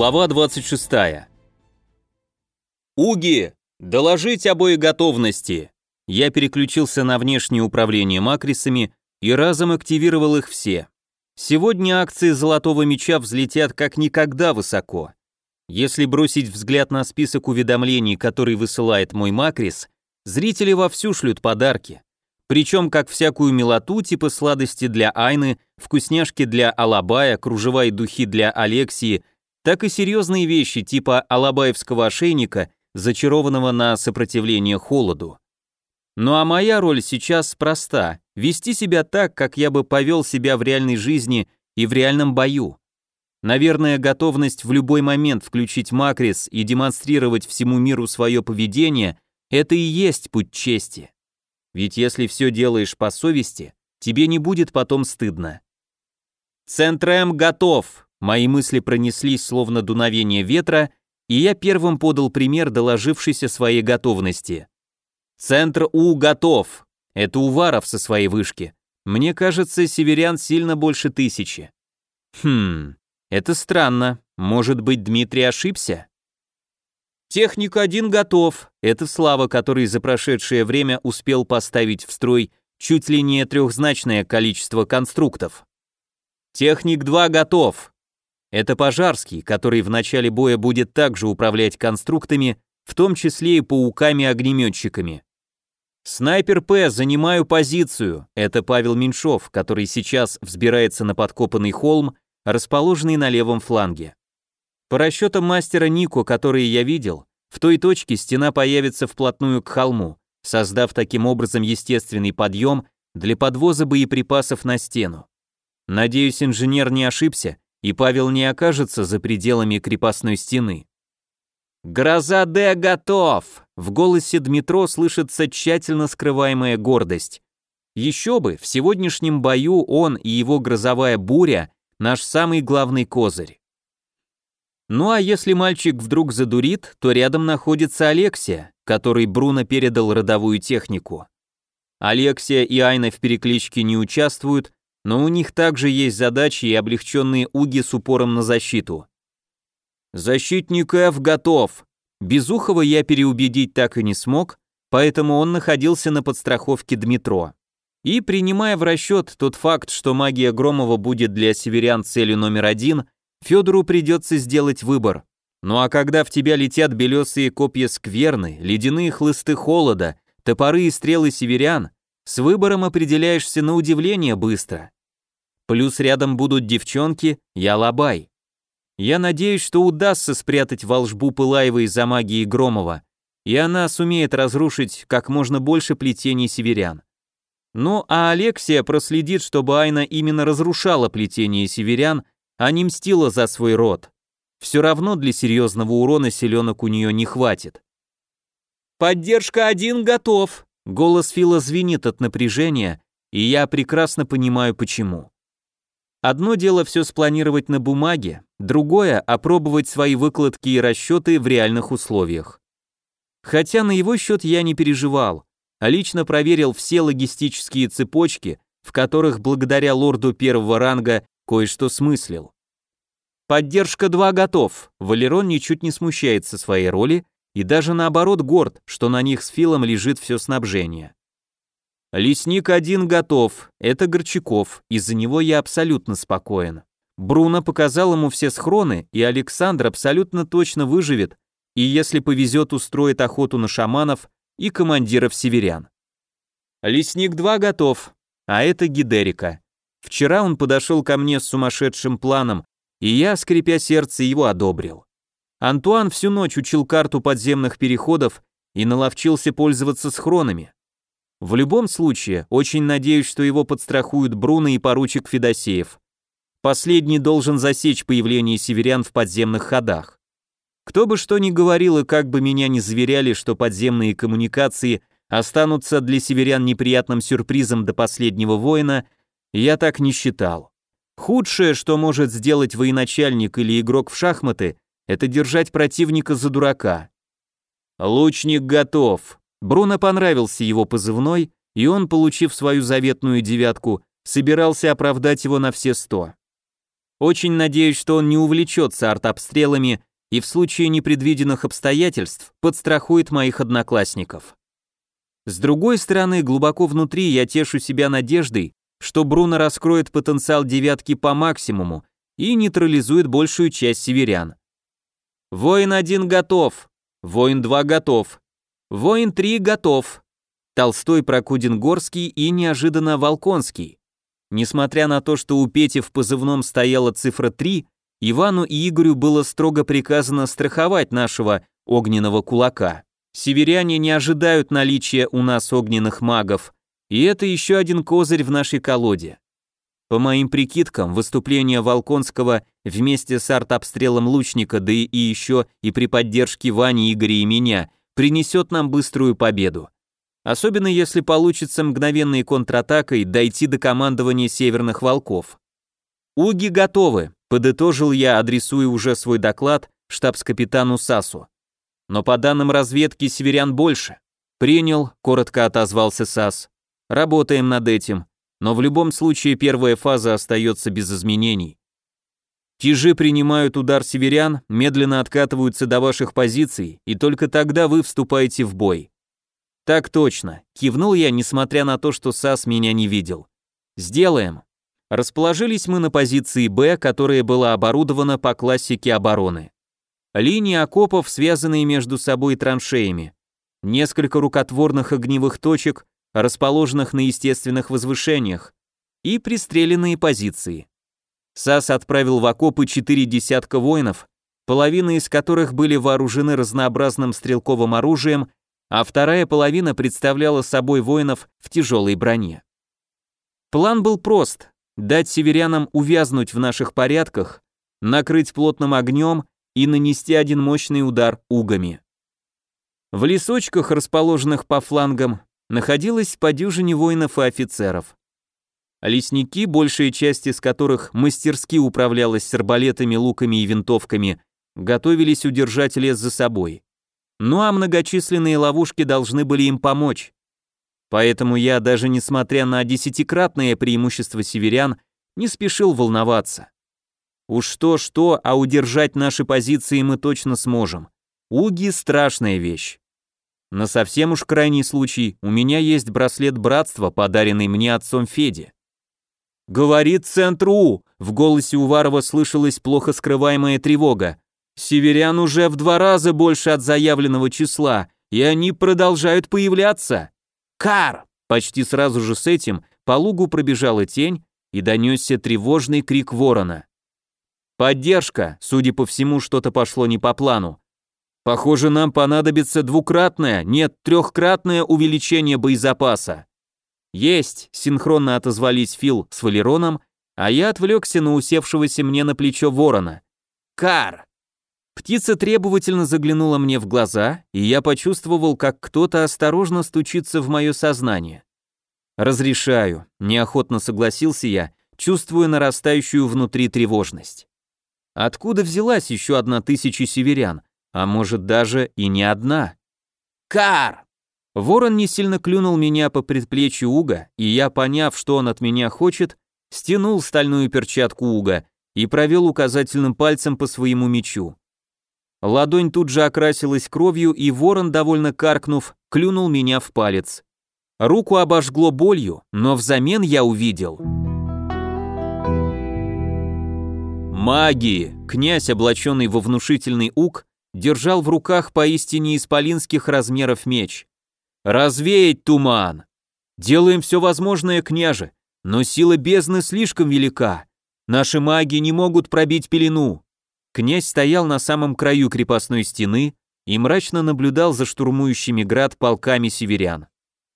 Глава 26. «Уги! Доложить о боеготовности!» Я переключился на внешнее управление макрисами и разом активировал их все. Сегодня акции «Золотого меча» взлетят как никогда высоко. Если бросить взгляд на список уведомлений, который высылает мой макрис, зрители вовсю шлют подарки. Причем как всякую милоту, типа сладости для Айны, вкусняшки для Алабая, кружева и духи для Алексии, так и серьезные вещи типа алабаевского ошейника, зачарованного на сопротивление холоду. Ну а моя роль сейчас проста – вести себя так, как я бы повел себя в реальной жизни и в реальном бою. Наверное, готовность в любой момент включить макрис и демонстрировать всему миру свое поведение – это и есть путь чести. Ведь если все делаешь по совести, тебе не будет потом стыдно. Центр М готов, Мои мысли пронеслись словно дуновение ветра, и я первым подал пример доложившейся своей готовности. Центр У готов. Это Уваров со своей вышки. Мне кажется, северян сильно больше тысячи. Хм, это странно. Может быть, Дмитрий ошибся? Техник один готов. Это Слава, который за прошедшее время успел поставить в строй чуть ли не трехзначное количество конструктов. Техник 2 готов. Это Пожарский, который в начале боя будет также управлять конструктами, в том числе и пауками-огнеметчиками. Снайпер П, занимаю позицию. Это Павел Меньшов, который сейчас взбирается на подкопанный холм, расположенный на левом фланге. По расчетам мастера Нико, которые я видел, в той точке стена появится вплотную к холму, создав таким образом естественный подъем для подвоза боеприпасов на стену. Надеюсь, инженер не ошибся, и Павел не окажется за пределами крепостной стены. «Гроза Д готов!» В голосе Дмитро слышится тщательно скрываемая гордость. Еще бы, в сегодняшнем бою он и его грозовая буря – наш самый главный козырь. Ну а если мальчик вдруг задурит, то рядом находится Алексия, которой Бруно передал родовую технику. Алексия и Айна в перекличке не участвуют, но у них также есть задачи и облегченные уги с упором на защиту. Защитник F готов. Безухова я переубедить так и не смог, поэтому он находился на подстраховке Дмитро. И принимая в расчет тот факт, что магия Громова будет для северян целью номер один, Федору придется сделать выбор. Ну а когда в тебя летят белесые копья скверны, ледяные хлысты холода, топоры и стрелы северян, с выбором определяешься на удивление быстро. Плюс рядом будут девчонки, я лабай. Я надеюсь, что удастся спрятать волшбу Пылаевой за магией Громова, и она сумеет разрушить как можно больше плетений северян. Ну а Алексия проследит, чтобы Айна именно разрушала плетение северян, а не мстила за свой род. Все равно для серьезного урона селенок у нее не хватит. «Поддержка один готов», Голос Фила звенит от напряжения, и я прекрасно понимаю почему. Одно дело все спланировать на бумаге, другое — опробовать свои выкладки и расчеты в реальных условиях. Хотя на его счет я не переживал, а лично проверил все логистические цепочки, в которых благодаря лорду первого ранга кое-что смыслил. Поддержка 2 готов, Валерон ничуть не смущается своей роли и даже наоборот горд, что на них с Филом лежит все снабжение. Лесник один готов, это Горчаков, из-за него я абсолютно спокоен. Бруно показал ему все схроны, и Александр абсолютно точно выживет, и если повезет, устроит охоту на шаманов и командиров северян. Лесник 2 готов, а это Гидерика. Вчера он подошел ко мне с сумасшедшим планом, и я, скрипя сердце, его одобрил. Антуан всю ночь учил карту подземных переходов и наловчился пользоваться схронами. В любом случае, очень надеюсь, что его подстрахуют Бруно и поручик Федосеев. Последний должен засечь появление северян в подземных ходах. Кто бы что ни говорил и как бы меня ни заверяли, что подземные коммуникации останутся для северян неприятным сюрпризом до последнего воина, я так не считал. Худшее, что может сделать военачальник или игрок в шахматы, это держать противника за дурака. Лучник готов. Бруно понравился его позывной, и он, получив свою заветную девятку, собирался оправдать его на все сто. Очень надеюсь, что он не увлечется артобстрелами и в случае непредвиденных обстоятельств подстрахует моих одноклассников. С другой стороны, глубоко внутри я тешу себя надеждой, что Бруно раскроет потенциал девятки по максимуму и нейтрализует большую часть северян. Воин 1 готов, воин 2 готов, воин 3 готов. Толстой, Прокудин, Горский и неожиданно Волконский. Несмотря на то, что у Пети в позывном стояла цифра 3, Ивану и Игорю было строго приказано страховать нашего огненного кулака. Северяне не ожидают наличия у нас огненных магов, и это еще один козырь в нашей колоде. По моим прикидкам, выступление Волконского вместе с артобстрелом лучника, да и еще и при поддержке Вани, Игоря и меня, принесет нам быструю победу. Особенно если получится мгновенной контратакой дойти до командования Северных Волков. Уги готовы, подытожил я, адресуя уже свой доклад штабс-капитану Сасу. Но по данным разведки северян больше. Принял, коротко отозвался Сас. Работаем над этим, но в любом случае первая фаза остается без изменений. Тяжи принимают удар северян, медленно откатываются до ваших позиций, и только тогда вы вступаете в бой. Так точно, кивнул я, несмотря на то, что САС меня не видел. Сделаем. Расположились мы на позиции Б, которая была оборудована по классике обороны. Линии окопов, связанные между собой траншеями. Несколько рукотворных огневых точек, расположенных на естественных возвышениях, и пристреленные позиции. САС отправил в окопы четыре десятка воинов, половина из которых были вооружены разнообразным стрелковым оружием, а вторая половина представляла собой воинов в тяжелой броне. План был прост – дать северянам увязнуть в наших порядках, накрыть плотным огнем и нанести один мощный удар угами. В лесочках, расположенных по флангам, находилось по дюжине воинов и офицеров. Лесники, большая часть из которых мастерски управлялась с арбалетами, луками и винтовками, готовились удержать лес за собой. Ну а многочисленные ловушки должны были им помочь. Поэтому я, даже несмотря на десятикратное преимущество северян, не спешил волноваться. Уж то-что, а удержать наши позиции мы точно сможем. Уги – страшная вещь. На совсем уж крайний случай у меня есть браслет братства, подаренный мне отцом Феди. «Говорит центру!» — в голосе Уварова слышалась плохо скрываемая тревога. «Северян уже в два раза больше от заявленного числа, и они продолжают появляться!» «Кар!» Почти сразу же с этим по лугу пробежала тень и донесся тревожный крик ворона. Поддержка, судя по всему, что-то пошло не по плану. Похоже, нам понадобится двукратное, нет, трехкратное увеличение боезапаса. Есть, синхронно отозвались Фил с Валероном, а я отвлекся на усевшегося мне на плечо ворона. Кар! Птица требовательно заглянула мне в глаза, и я почувствовал, как кто-то осторожно стучится в мое сознание. «Разрешаю», — неохотно согласился я, чувствуя нарастающую внутри тревожность. Откуда взялась еще одна тысяча северян? А может даже и не одна? Кар! Ворон не сильно клюнул меня по предплечью Уга, и я, поняв, что он от меня хочет, стянул стальную перчатку Уга и провел указательным пальцем по своему мечу. Ладонь тут же окрасилась кровью, и ворон, довольно каркнув, клюнул меня в палец. Руку обожгло болью, но взамен я увидел... Магии! Князь, облаченный во внушительный ук, держал в руках поистине исполинских размеров меч. «Развеять туман! Делаем все возможное, княже, но сила бездны слишком велика. Наши маги не могут пробить пелену». Князь стоял на самом краю крепостной стены и мрачно наблюдал за штурмующими град полками северян.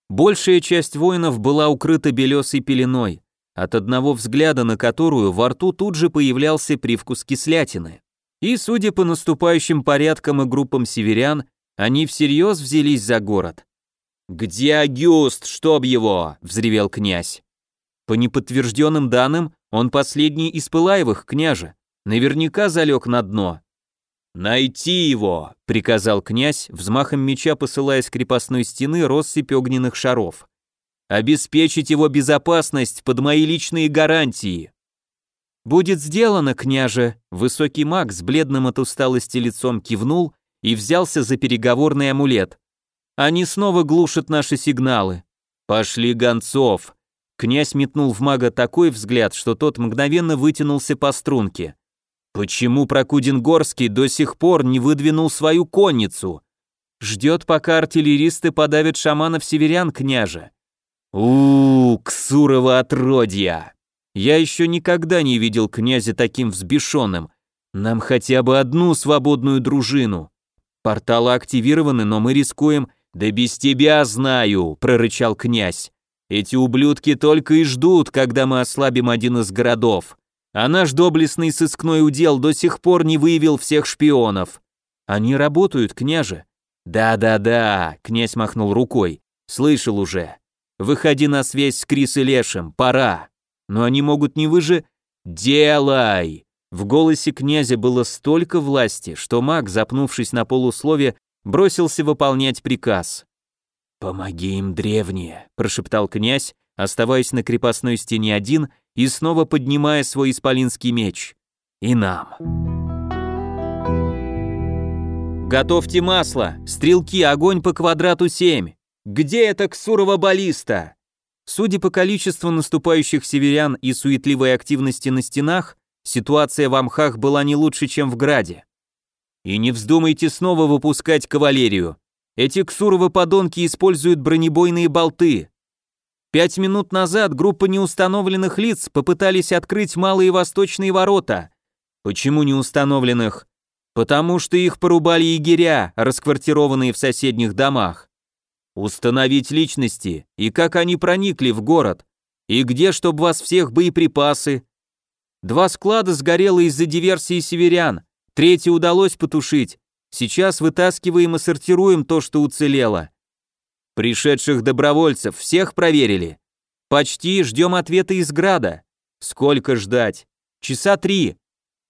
Большая часть воинов была укрыта белесой пеленой, от одного взгляда на которую во рту тут же появлялся привкус кислятины. И, судя по наступающим порядкам и группам северян, они всерьез взялись за город. «Где Агюст, чтоб его?» — взревел князь. По неподтвержденным данным, он последний из Пылаевых, княже. Наверняка залег на дно. «Найти его!» — приказал князь, взмахом меча посылая с крепостной стены россыпь огненных шаров обеспечить его безопасность под мои личные гарантии. «Будет сделано, княже!» Высокий маг с бледным от усталости лицом кивнул и взялся за переговорный амулет. «Они снова глушат наши сигналы. Пошли гонцов!» Князь метнул в мага такой взгляд, что тот мгновенно вытянулся по струнке. «Почему Прокудин-Горский до сих пор не выдвинул свою конницу?» «Ждет, пока артиллеристы подавят шаманов-северян, княже». «У-у-у, ксурово отродья!» Я еще никогда не видел князя таким взбешенным. Нам хотя бы одну свободную дружину. Порталы активированы, но мы рискуем... Да без тебя знаю, прорычал князь. Эти ублюдки только и ждут, когда мы ослабим один из городов. А наш доблестный сыскной удел до сих пор не выявил всех шпионов. Они работают, княже. Да-да-да, князь махнул рукой. Слышал уже. Выходи на связь с Крис и Лешем, пора но они могут не выже... «Делай!» В голосе князя было столько власти, что маг, запнувшись на полуслове, бросился выполнять приказ. «Помоги им, древние», – прошептал князь, оставаясь на крепостной стене один и снова поднимая свой исполинский меч. «И нам». «Готовьте масло! Стрелки, огонь по квадрату 7! Где эта ксурова баллиста?» Судя по количеству наступающих северян и суетливой активности на стенах, ситуация в Амхах была не лучше, чем в Граде. И не вздумайте снова выпускать кавалерию. Эти ксуровы подонки используют бронебойные болты. Пять минут назад группа неустановленных лиц попытались открыть малые восточные ворота. Почему неустановленных? Потому что их порубали егеря, расквартированные в соседних домах. Установить личности и как они проникли в город, и где, чтоб вас всех боеприпасы. Два склада сгорело из-за диверсии северян, третий удалось потушить. Сейчас вытаскиваем и сортируем то, что уцелело. Пришедших добровольцев всех проверили. Почти ждем ответа из Града. Сколько ждать? Часа три.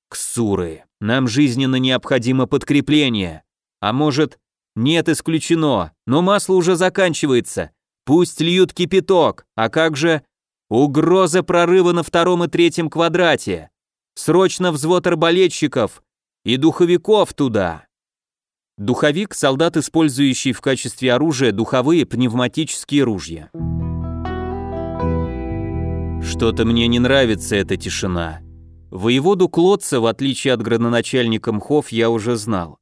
Ксуры, нам жизненно необходимо подкрепление. А может, нет, исключено, но масло уже заканчивается. Пусть льют кипяток, а как же... Угроза прорыва на втором и третьем квадрате. Срочно взвод арбалетчиков и духовиков туда. Духовик – солдат, использующий в качестве оружия духовые пневматические ружья. Что-то мне не нравится эта тишина. Воеводу Клотца, в отличие от градоначальника Мхов, я уже знал.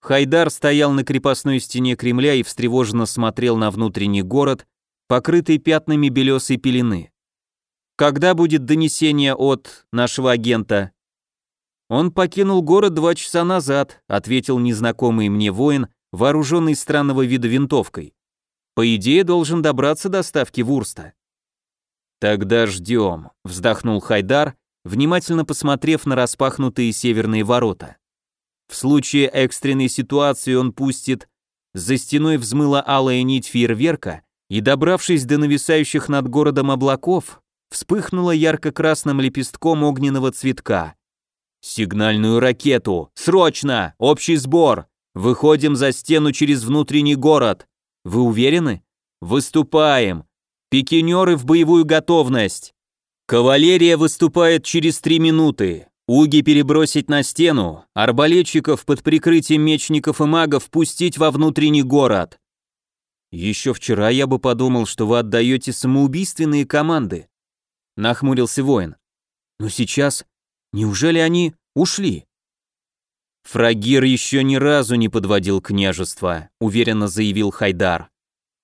Хайдар стоял на крепостной стене Кремля и встревоженно смотрел на внутренний город, покрытый пятнами белесой пелены. «Когда будет донесение от нашего агента?» «Он покинул город два часа назад», ответил незнакомый мне воин, вооруженный странного вида винтовкой. «По идее, должен добраться до ставки Вурста». «Тогда ждем», вздохнул Хайдар, внимательно посмотрев на распахнутые северные ворота. В случае экстренной ситуации он пустит. За стеной взмыла алая нить фейерверка, и, добравшись до нависающих над городом облаков, вспыхнула ярко-красным лепестком огненного цветка. «Сигнальную ракету! Срочно! Общий сбор! Выходим за стену через внутренний город! Вы уверены? Выступаем! Пикинеры в боевую готовность! Кавалерия выступает через три минуты! Уги перебросить на стену, арбалетчиков под прикрытием мечников и магов пустить во внутренний город. Еще вчера я бы подумал, что вы отдаете самоубийственные команды. Нахмурился воин. Но сейчас, неужели они ушли? Фрагир еще ни разу не подводил княжество, уверенно заявил Хайдар.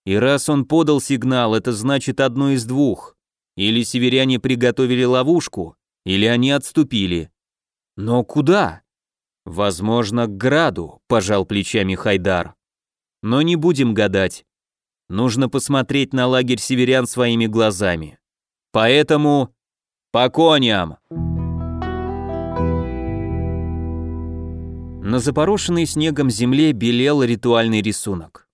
И раз он подал сигнал, это значит одно из двух. Или северяне приготовили ловушку, или они отступили. Но куда? Возможно, к граду, пожал плечами Хайдар. Но не будем гадать. Нужно посмотреть на лагерь северян своими глазами. Поэтому по коням. На запорошенной снегом земле белел ритуальный рисунок.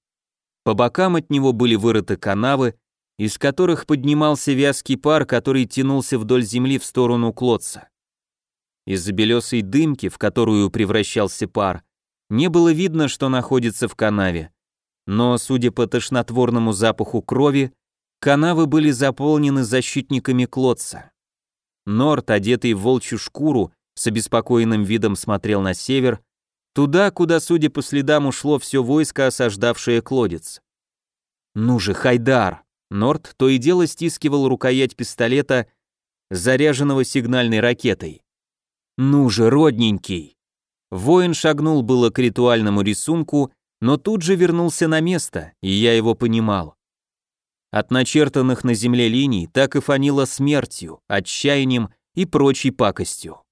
По бокам от него были вырыты канавы, из которых поднимался вязкий пар, который тянулся вдоль земли в сторону Клодца. Из-за белесой дымки, в которую превращался пар, не было видно, что находится в канаве. Но, судя по тошнотворному запаху крови, канавы были заполнены защитниками Клодца. Норт, одетый в волчью шкуру, с обеспокоенным видом смотрел на север, туда, куда, судя по следам, ушло все войско, осаждавшее Клодец. «Ну же, Хайдар!» Норт то и дело стискивал рукоять пистолета, заряженного сигнальной ракетой. «Ну же, родненький!» Воин шагнул было к ритуальному рисунку, но тут же вернулся на место, и я его понимал. От начертанных на земле линий так и фанило смертью, отчаянием и прочей пакостью.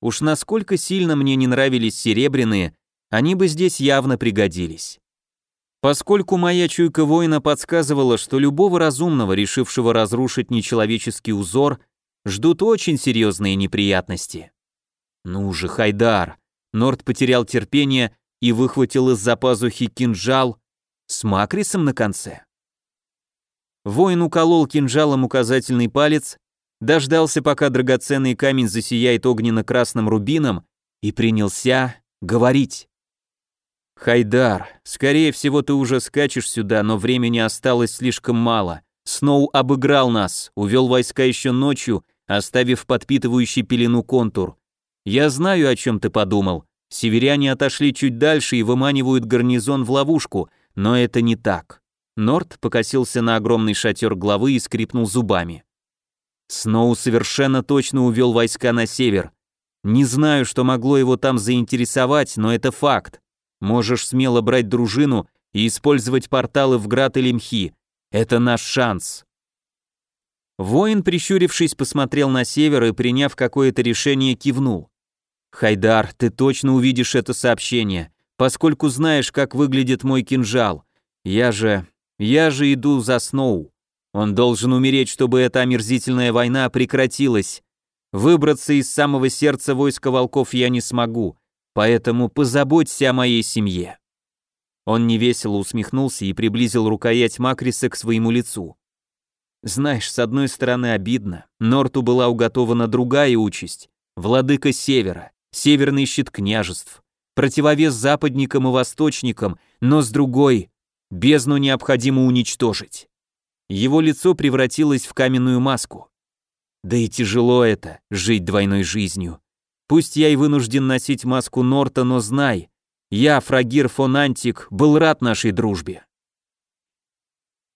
Уж насколько сильно мне не нравились серебряные, они бы здесь явно пригодились. Поскольку моя чуйка воина подсказывала, что любого разумного, решившего разрушить нечеловеческий узор, ждут очень серьезные неприятности. Ну же, Хайдар! Норд потерял терпение и выхватил из-за пазухи кинжал с макрисом на конце. Воин уколол кинжалом указательный палец, дождался, пока драгоценный камень засияет огненно-красным рубином, и принялся говорить. «Хайдар, скорее всего, ты уже скачешь сюда, но времени осталось слишком мало. Сноу обыграл нас, увел войска еще ночью, оставив подпитывающий пелену контур. Я знаю, о чем ты подумал. Северяне отошли чуть дальше и выманивают гарнизон в ловушку, но это не так. Норт покосился на огромный шатер главы и скрипнул зубами. Сноу совершенно точно увел войска на север. Не знаю, что могло его там заинтересовать, но это факт. Можешь смело брать дружину и использовать порталы в Град или Мхи. Это наш шанс. Воин, прищурившись, посмотрел на север и, приняв какое-то решение, кивнул. «Хайдар, ты точно увидишь это сообщение, поскольку знаешь, как выглядит мой кинжал. Я же... Я же иду за Сноу. Он должен умереть, чтобы эта омерзительная война прекратилась. Выбраться из самого сердца войска волков я не смогу, поэтому позаботься о моей семье». Он невесело усмехнулся и приблизил рукоять Макриса к своему лицу. Знаешь, с одной стороны обидно, Норту была уготована другая участь, владыка Севера, северный щит княжеств, противовес западникам и восточникам, но с другой Бездну необходимо уничтожить. Его лицо превратилось в каменную маску. Да и тяжело это, жить двойной жизнью. Пусть я и вынужден носить маску Норта, но знай, я, Фрагир фон Антик, был рад нашей дружбе.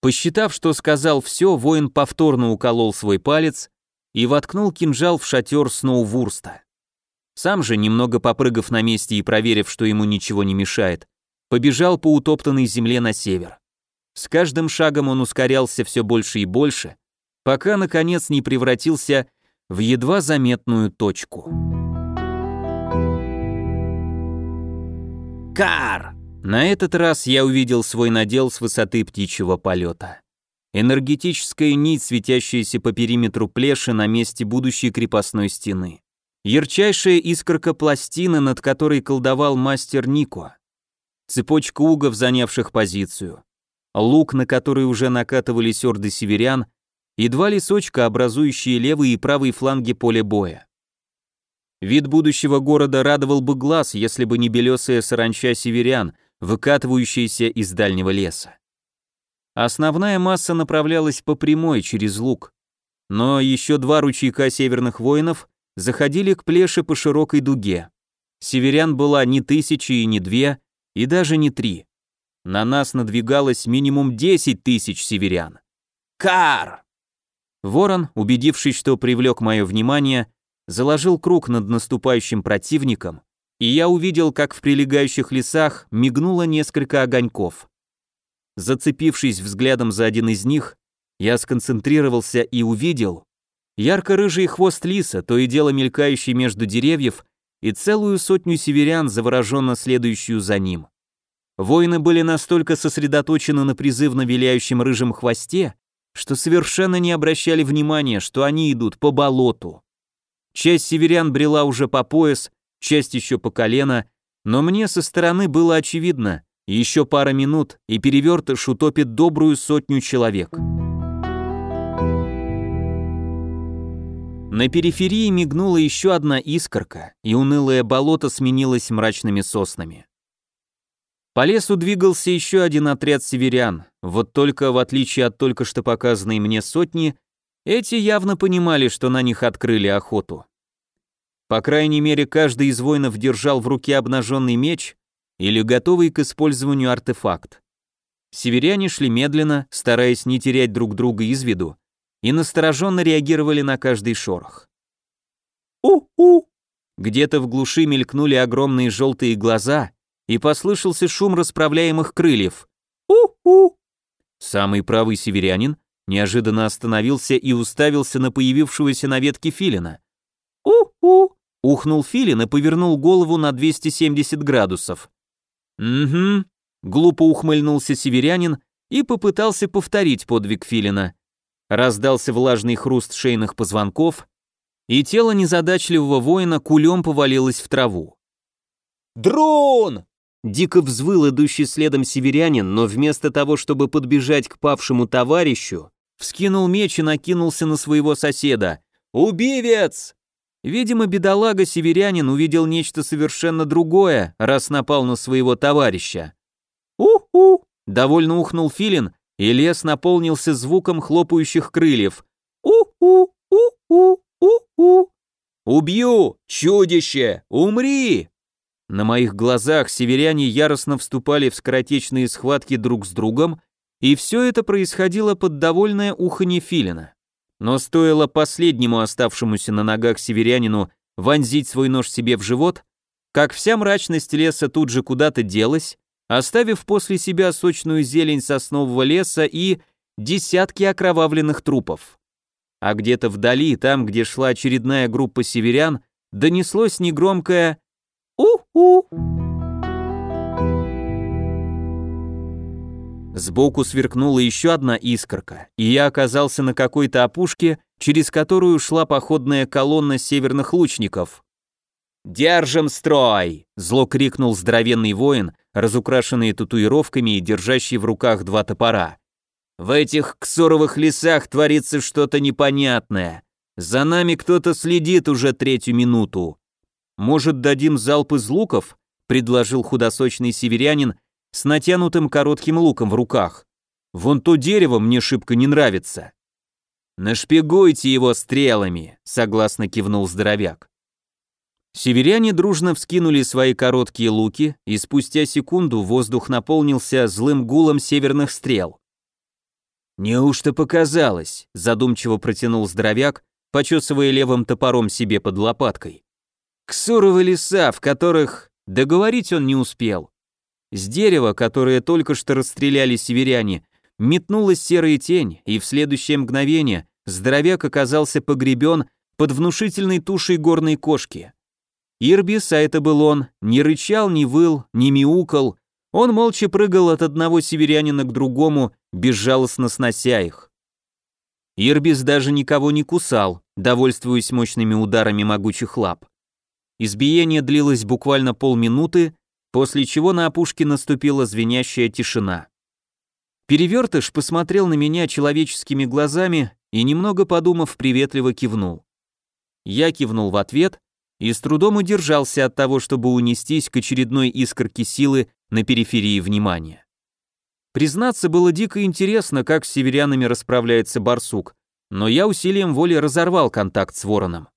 Посчитав, что сказал все, воин повторно уколол свой палец и воткнул кинжал в шатер Сноувурста. Сам же, немного попрыгав на месте и проверив, что ему ничего не мешает, побежал по утоптанной земле на север. С каждым шагом он ускорялся все больше и больше, пока, наконец, не превратился в едва заметную точку. Кар! На этот раз я увидел свой надел с высоты птичьего полета. Энергетическая нить, светящаяся по периметру плеши на месте будущей крепостной стены. Ярчайшая искорка пластины, над которой колдовал мастер Нико цепочка угов, занявших позицию, лук, на который уже накатывались орды северян, и два лесочка, образующие левый и правый фланги поля боя. Вид будущего города радовал бы глаз, если бы не белесая саранча северян, выкатывающаяся из дальнего леса. Основная масса направлялась по прямой через луг, но еще два ручейка северных воинов заходили к плеше по широкой дуге. Северян была не тысячи и не две, и даже не три. На нас надвигалось минимум десять тысяч северян. Кар! Ворон, убедившись, что привлек мое внимание, заложил круг над наступающим противником, и я увидел, как в прилегающих лесах мигнуло несколько огоньков. Зацепившись взглядом за один из них, я сконцентрировался и увидел ярко-рыжий хвост лиса, то и дело мелькающий между деревьев, и целую сотню северян, завороженно следующую за ним. Воины были настолько сосредоточены на призывно виляющем рыжем хвосте, что совершенно не обращали внимания, что они идут по болоту. Часть северян брела уже по пояс, часть еще по колено, но мне со стороны было очевидно, еще пара минут, и перевертыш утопит добрую сотню человек. На периферии мигнула еще одна искорка, и унылое болото сменилось мрачными соснами. По лесу двигался еще один отряд северян, вот только, в отличие от только что показанной мне сотни, Эти явно понимали, что на них открыли охоту. По крайней мере, каждый из воинов держал в руке обнаженный меч или готовый к использованию артефакт. Северяне шли медленно, стараясь не терять друг друга из виду, и настороженно реагировали на каждый шорох. «У-у!» Где-то в глуши мелькнули огромные желтые глаза, и послышался шум расправляемых крыльев. «У-у!» Самый правый северянин неожиданно остановился и уставился на появившегося на ветке филина. «У-у!» Ухнул филин и повернул голову на 270 градусов. «Угу», — глупо ухмыльнулся северянин и попытался повторить подвиг филина. Раздался влажный хруст шейных позвонков, и тело незадачливого воина кулем повалилось в траву. «Дрон!» Дико взвыл идущий следом северянин, но вместо того, чтобы подбежать к павшему товарищу, вскинул меч и накинулся на своего соседа. «Убивец!» Видимо, бедолага-северянин увидел нечто совершенно другое, раз напал на своего товарища. «У-у!» — довольно ухнул филин, и лес наполнился звуком хлопающих крыльев. «У-у! У-у! У-у!» «Убью! Чудище! Умри!» На моих глазах северяне яростно вступали в скоротечные схватки друг с другом, и все это происходило под довольное уханье филина. Но стоило последнему оставшемуся на ногах северянину вонзить свой нож себе в живот, как вся мрачность леса тут же куда-то делась, оставив после себя сочную зелень соснового леса и десятки окровавленных трупов. А где-то вдали, там, где шла очередная группа северян, донеслось негромкое «У-у». Сбоку сверкнула еще одна искорка, и я оказался на какой-то опушке, через которую шла походная колонна северных лучников. «Держим строй!» — зло крикнул здоровенный воин, разукрашенный татуировками и держащий в руках два топора. «В этих ксоровых лесах творится что-то непонятное. За нами кто-то следит уже третью минуту. Может, дадим залп из луков?» — предложил худосочный северянин, с натянутым коротким луком в руках. Вон то дерево мне шибко не нравится. Нашпигуйте его стрелами, согласно кивнул здоровяк. Северяне дружно вскинули свои короткие луки, и спустя секунду воздух наполнился злым гулом северных стрел. «Неужто показалось?» – задумчиво протянул здоровяк, почесывая левым топором себе под лопаткой. «Ксуровы леса, в которых...» Договорить он не успел. С дерева, которое только что расстреляли северяне, метнулась серая тень, и в следующее мгновение здоровяк оказался погребен под внушительной тушей горной кошки. Ирбис, а это был он, не рычал, не выл, не мяукал, он молча прыгал от одного северянина к другому, безжалостно снося их. Ирбис даже никого не кусал, довольствуясь мощными ударами могучих лап. Избиение длилось буквально полминуты, после чего на опушке наступила звенящая тишина. Перевертыш посмотрел на меня человеческими глазами и, немного подумав, приветливо кивнул. Я кивнул в ответ и с трудом удержался от того, чтобы унестись к очередной искорке силы на периферии внимания. Признаться, было дико интересно, как с северянами расправляется барсук, но я усилием воли разорвал контакт с вороном.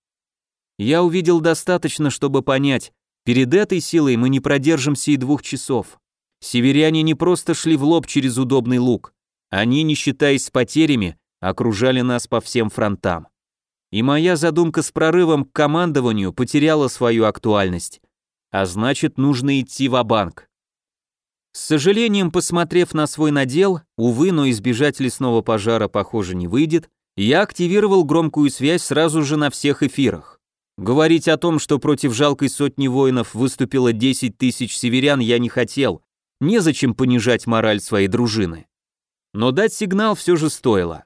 Я увидел достаточно, чтобы понять, Перед этой силой мы не продержимся и двух часов. Северяне не просто шли в лоб через удобный луг. Они, не считаясь с потерями, окружали нас по всем фронтам. И моя задумка с прорывом к командованию потеряла свою актуальность. А значит, нужно идти в банк С сожалением, посмотрев на свой надел, увы, но избежать лесного пожара, похоже, не выйдет, я активировал громкую связь сразу же на всех эфирах. Говорить о том, что против жалкой сотни воинов выступило 10 тысяч северян, я не хотел. Незачем понижать мораль своей дружины. Но дать сигнал все же стоило.